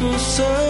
circle, circle.